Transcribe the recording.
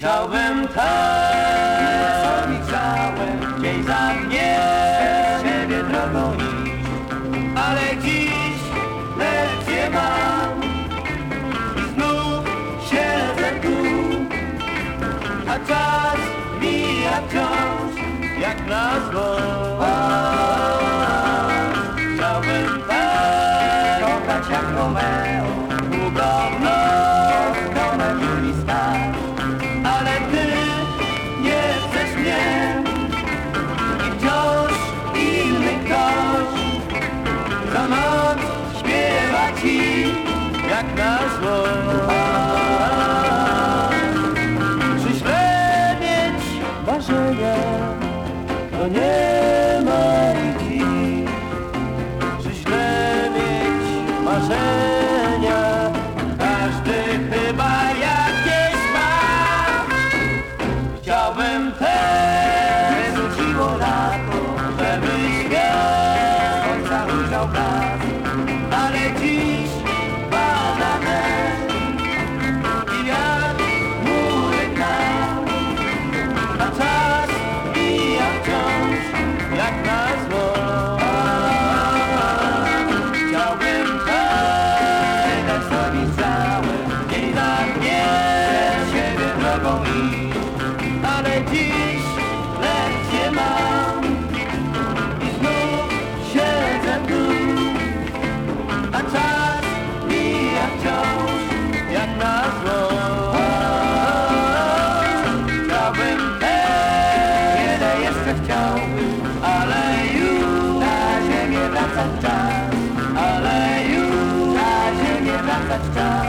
Chciałbym tak, chciałem, dzień za mnie, ciebie drogą iść. Ale dziś lekcję mam i znów siedzę tu. A czas mija wciąż jak na złość. Chciałbym tak kochać jak Romeo, taki jak na zło. marzenia to nie majki. Czy źle mieć marzenia? Każdy chyba jakieś ma. Chciałbym też, rzuciło lato, żebyś miał cały czas, ale dziś ale dziś lecz nie mam i znów siedzę tu, a czas mija wciąż jak na złość. Chciałbym też, wiele jeszcze chciałbym, ale już na ziemię wracać czas, ale już na ziemię wracać czas.